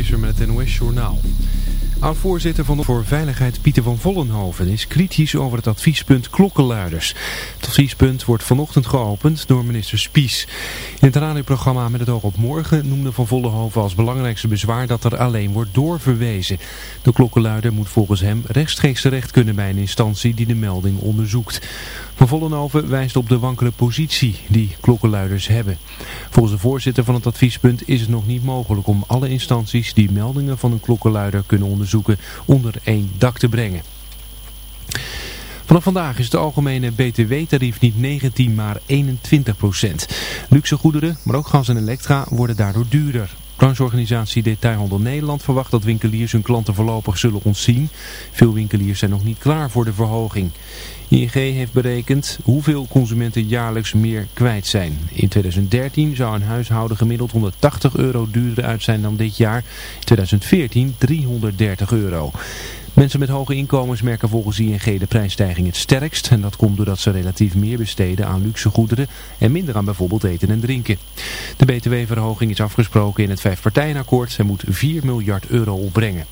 Visser met het NOS. Oud-voorzitter van de voor Veiligheid Pieter van Vollenhoven is kritisch over het adviespunt klokkenluiders. Het adviespunt wordt vanochtend geopend door minister Spies. In het radioprogramma Met het oog op morgen noemde Van Vollenhoven als belangrijkste bezwaar dat er alleen wordt doorverwezen. De klokkenluider moet volgens hem rechtstreeks terecht kunnen bij een instantie die de melding onderzoekt. Vollenhoven wijst op de wankele positie die klokkenluiders hebben. Volgens de voorzitter van het adviespunt is het nog niet mogelijk om alle instanties die meldingen van een klokkenluider kunnen onderzoeken onder één dak te brengen. Vanaf vandaag is het algemene btw-tarief niet 19 maar 21 procent. Luxe goederen, maar ook gas en elektra worden daardoor duurder. Brancheorganisatie Detailhandel Nederland verwacht dat winkeliers hun klanten voorlopig zullen ontzien. Veel winkeliers zijn nog niet klaar voor de verhoging. ING heeft berekend hoeveel consumenten jaarlijks meer kwijt zijn. In 2013 zou een huishouden gemiddeld 180 euro duurder uit zijn dan dit jaar. In 2014 330 euro. Mensen met hoge inkomens merken volgens ING de prijsstijging het sterkst. En dat komt doordat ze relatief meer besteden aan luxe goederen en minder aan bijvoorbeeld eten en drinken. De btw-verhoging is afgesproken in het vijfpartijenakkoord en moet 4 miljard euro opbrengen.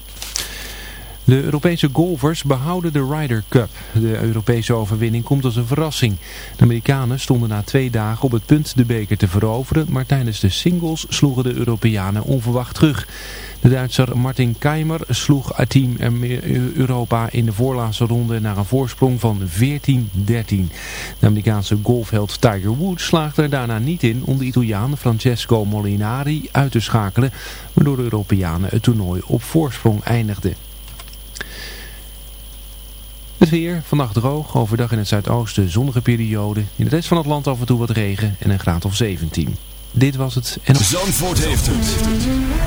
De Europese golfers behouden de Ryder Cup. De Europese overwinning komt als een verrassing. De Amerikanen stonden na twee dagen op het punt de beker te veroveren, maar tijdens de singles sloegen de Europeanen onverwacht terug. De Duitser Martin Keimer sloeg het team Europa in de voorlaatste ronde naar een voorsprong van 14-13. De Amerikaanse golfheld Tiger Woods slaagde er daarna niet in om de Italiaan Francesco Molinari uit te schakelen, waardoor de Europeanen het toernooi op voorsprong eindigden. Het weer, vannacht droog, overdag in het zuidoosten zonnige periode. In de rest van het land af en toe wat regen en een graad of 17. Dit was het. En... Zandvoort heeft het.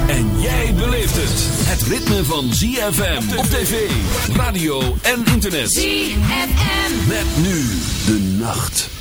En jij beleeft het. Het ritme van ZFM op tv, radio en internet. ZFM. Met nu de nacht.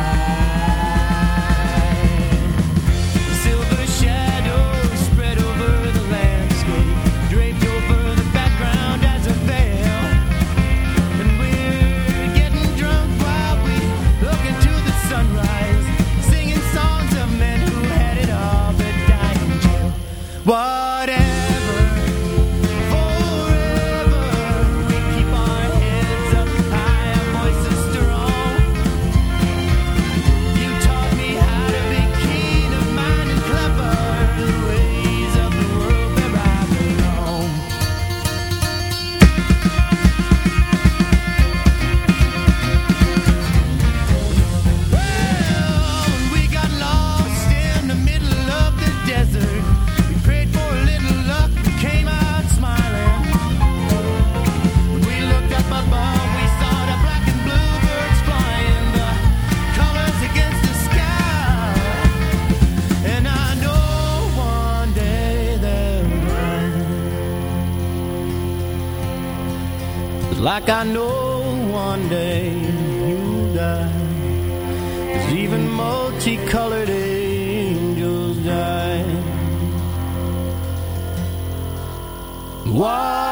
I know one day you'll die As even multicolored angels die Why?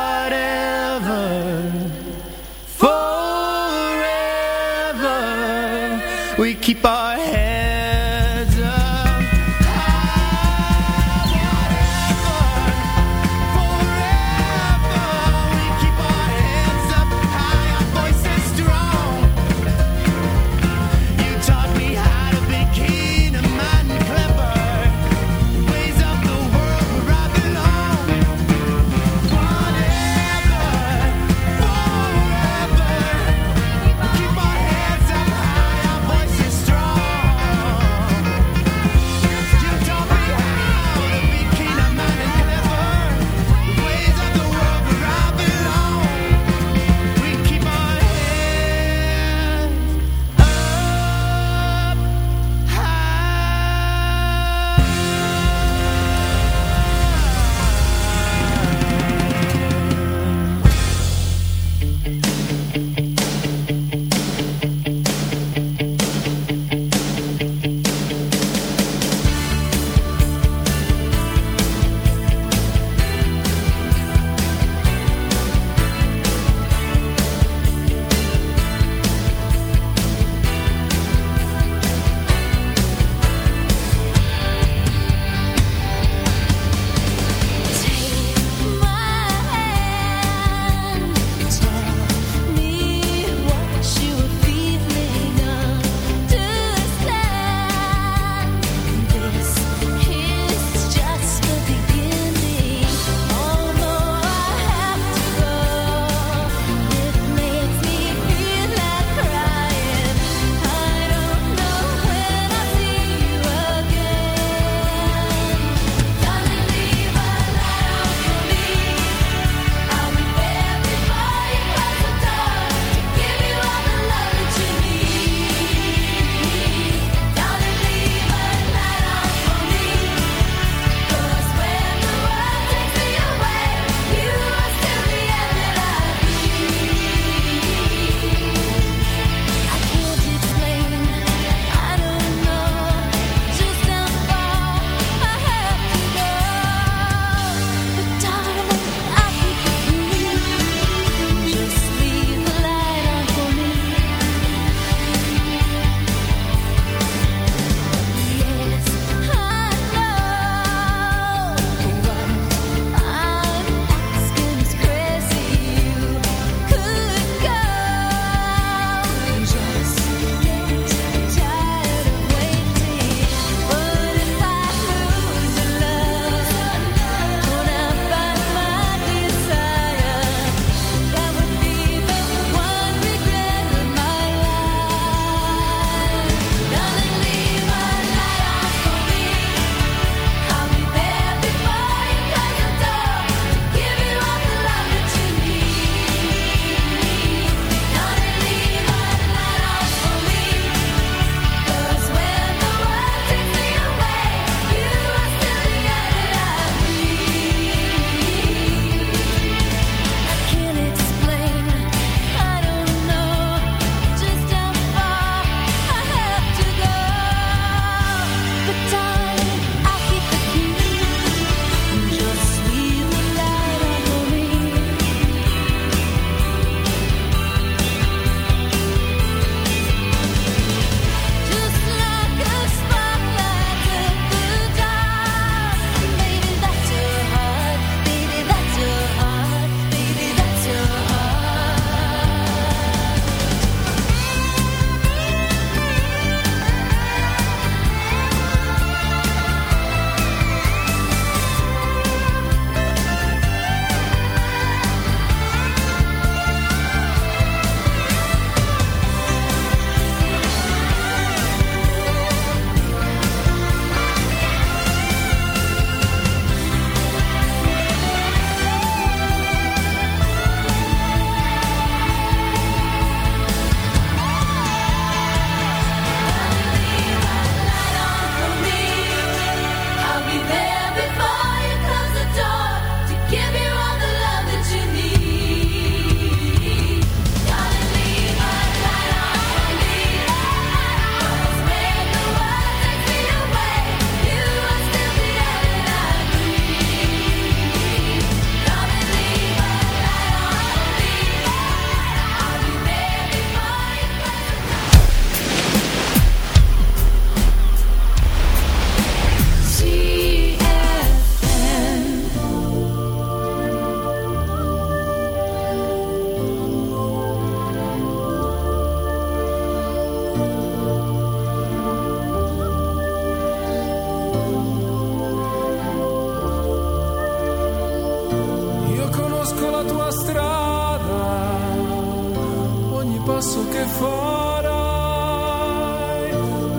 passo che farai,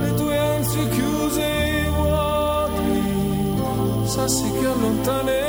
le tue ansie chiuse e vuoti, sassi che allontanerai.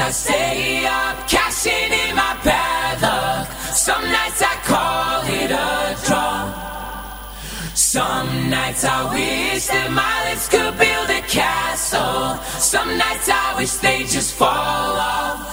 I stay up, cashing in my bad luck. Some nights I call it a draw. Some nights I wish that my lips could build a castle soul. Some nights I wish they just fall off.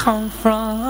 come from.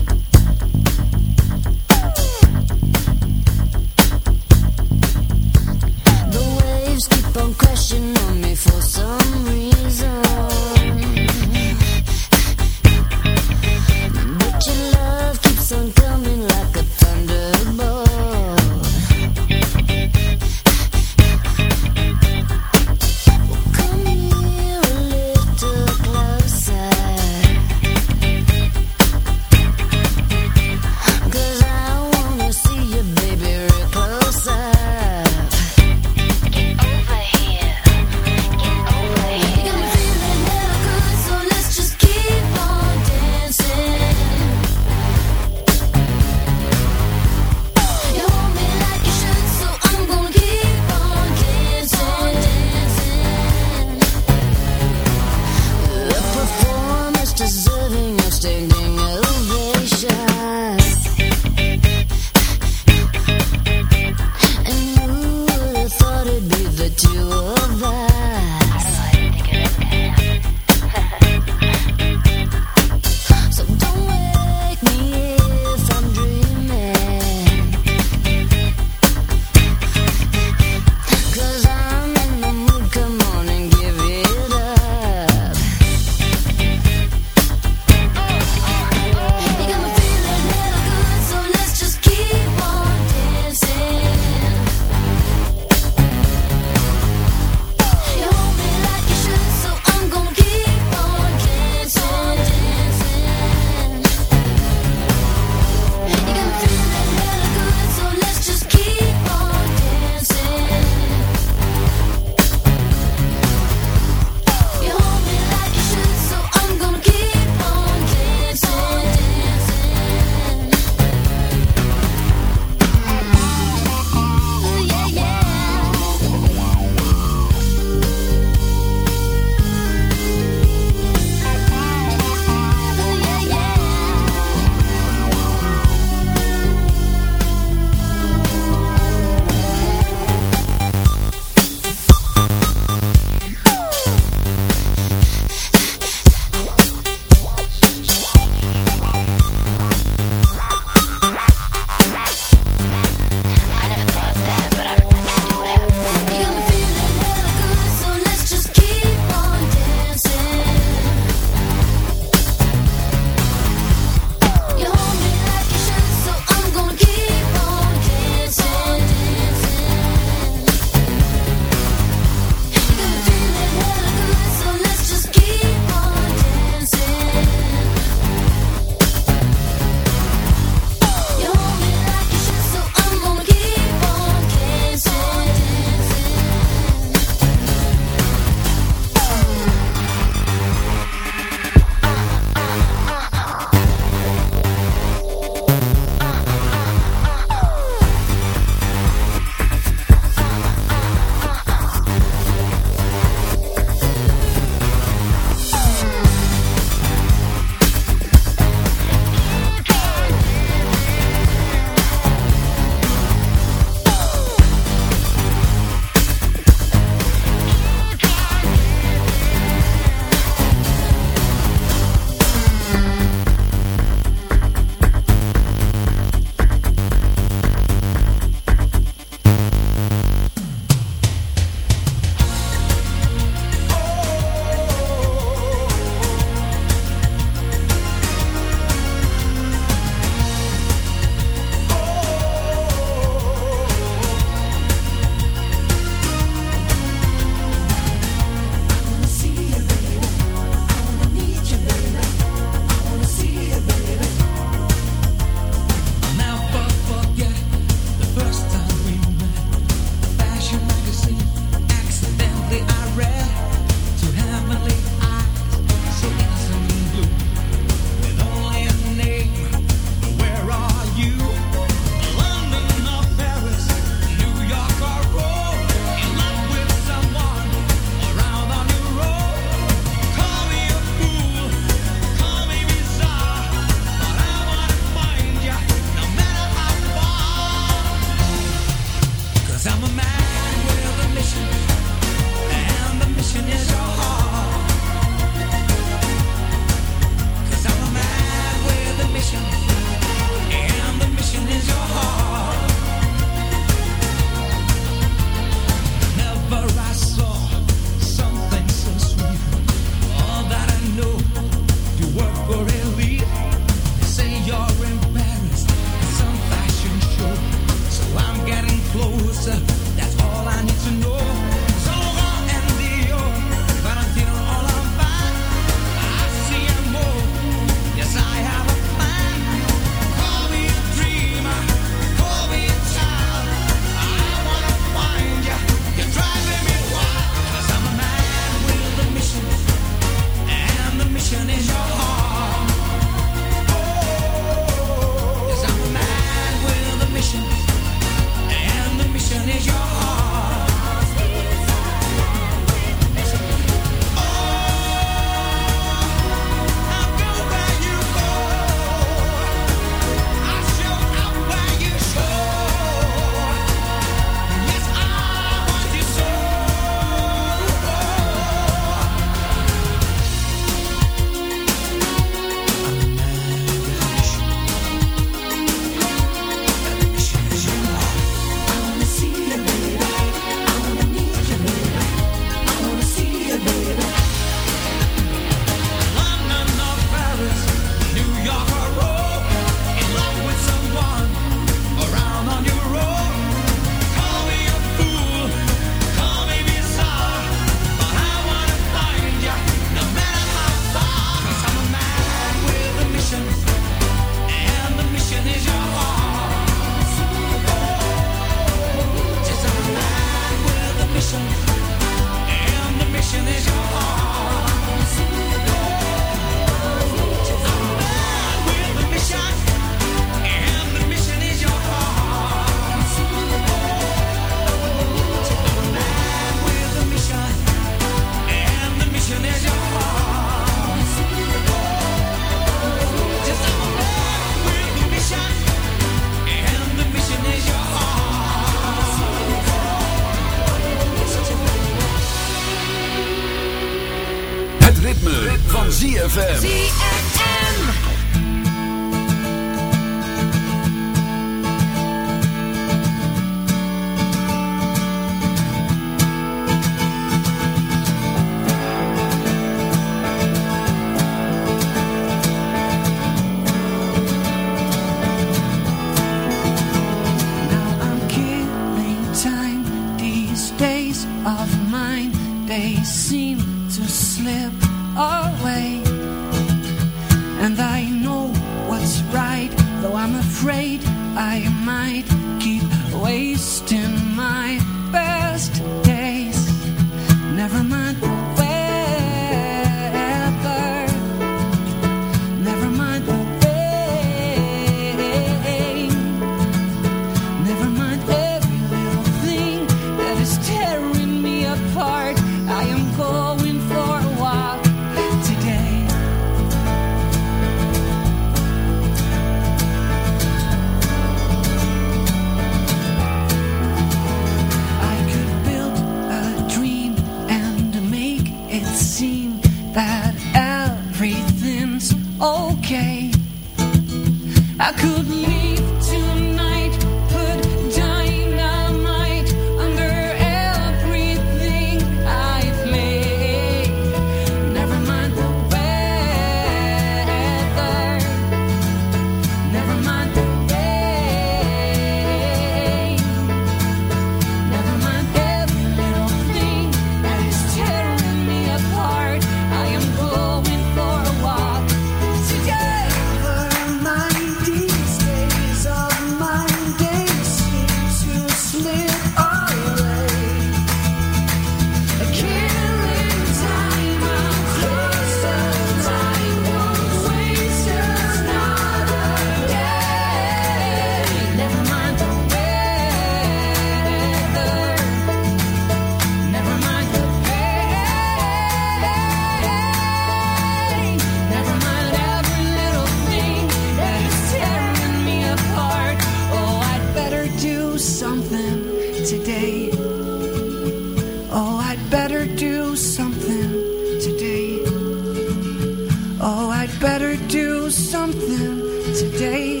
Today.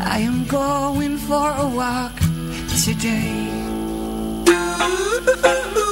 I am going for a walk today.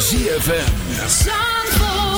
ZFM.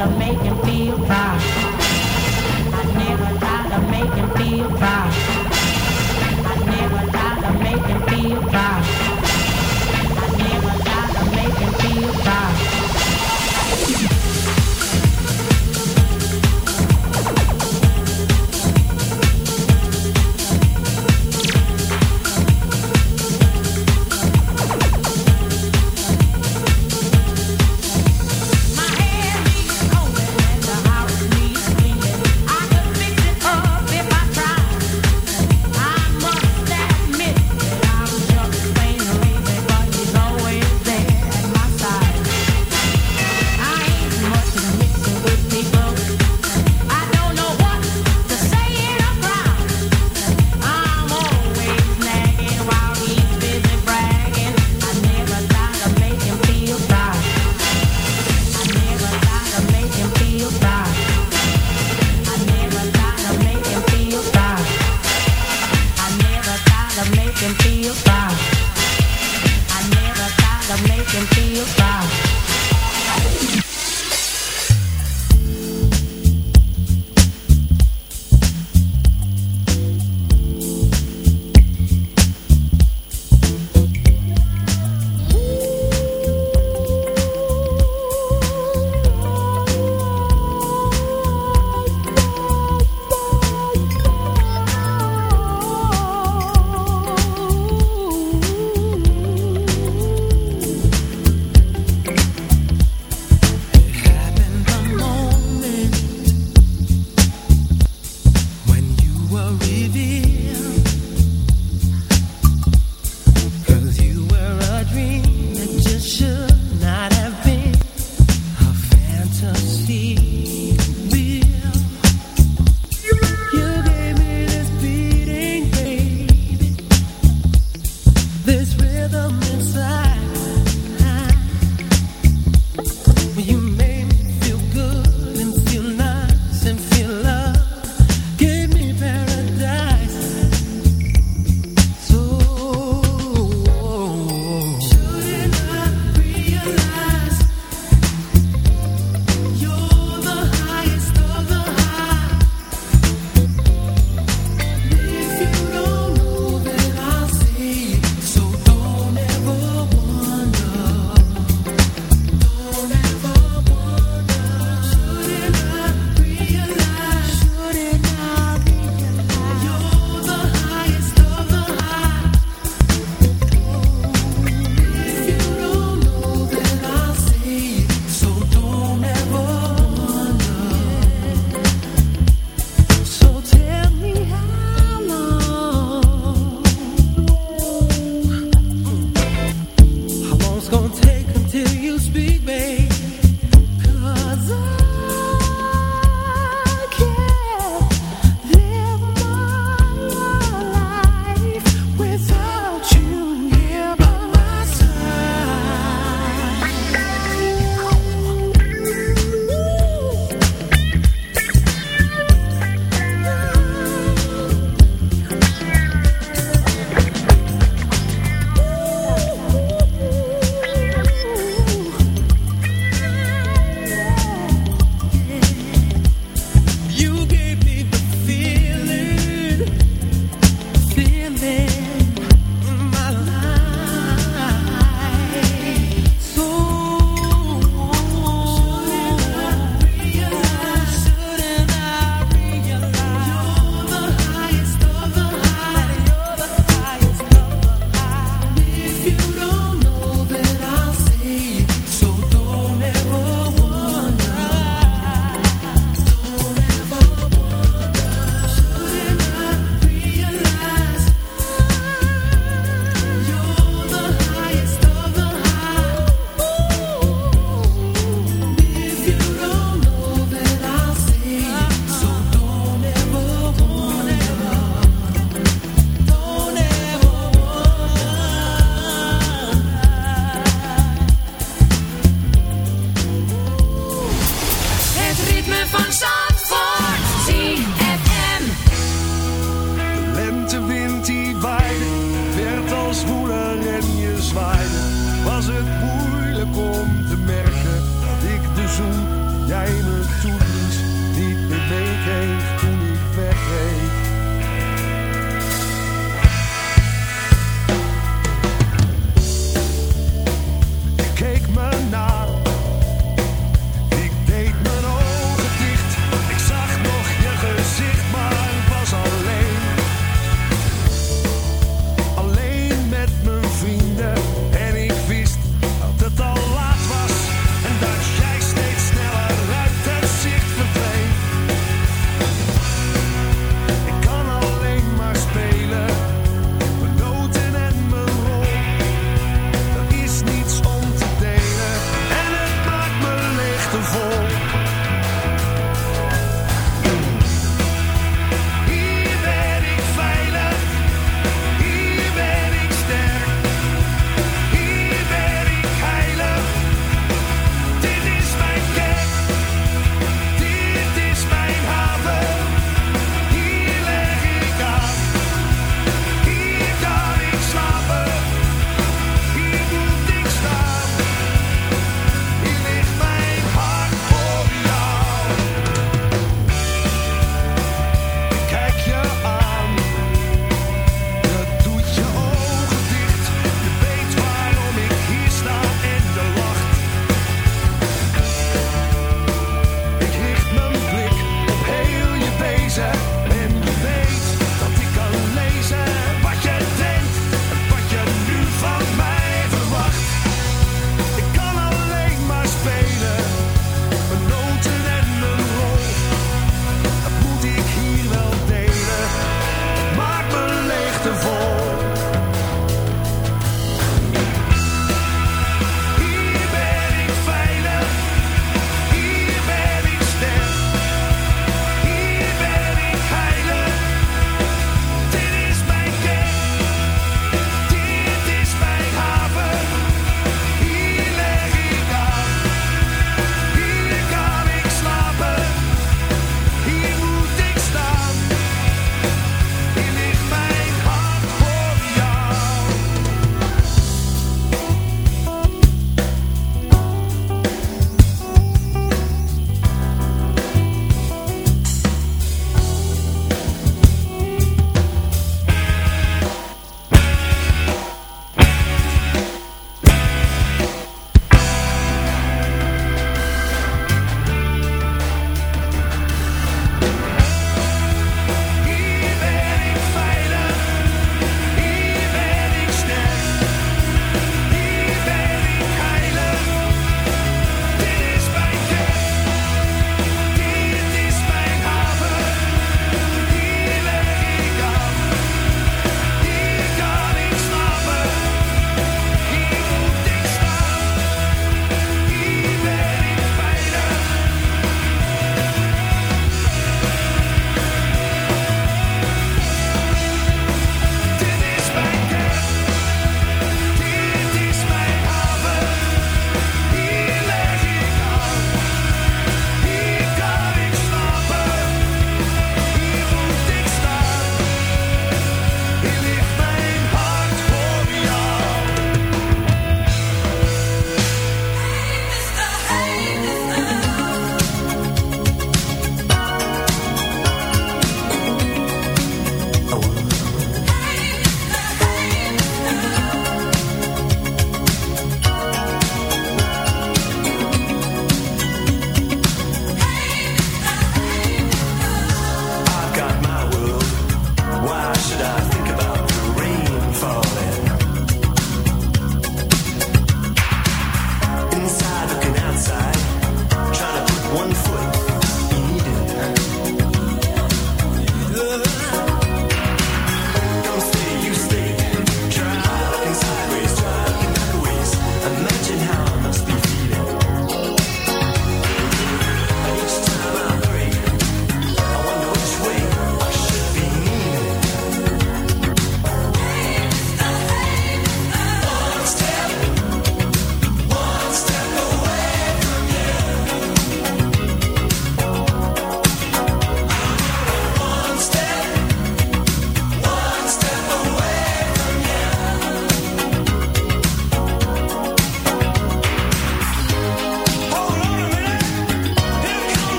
Jamaican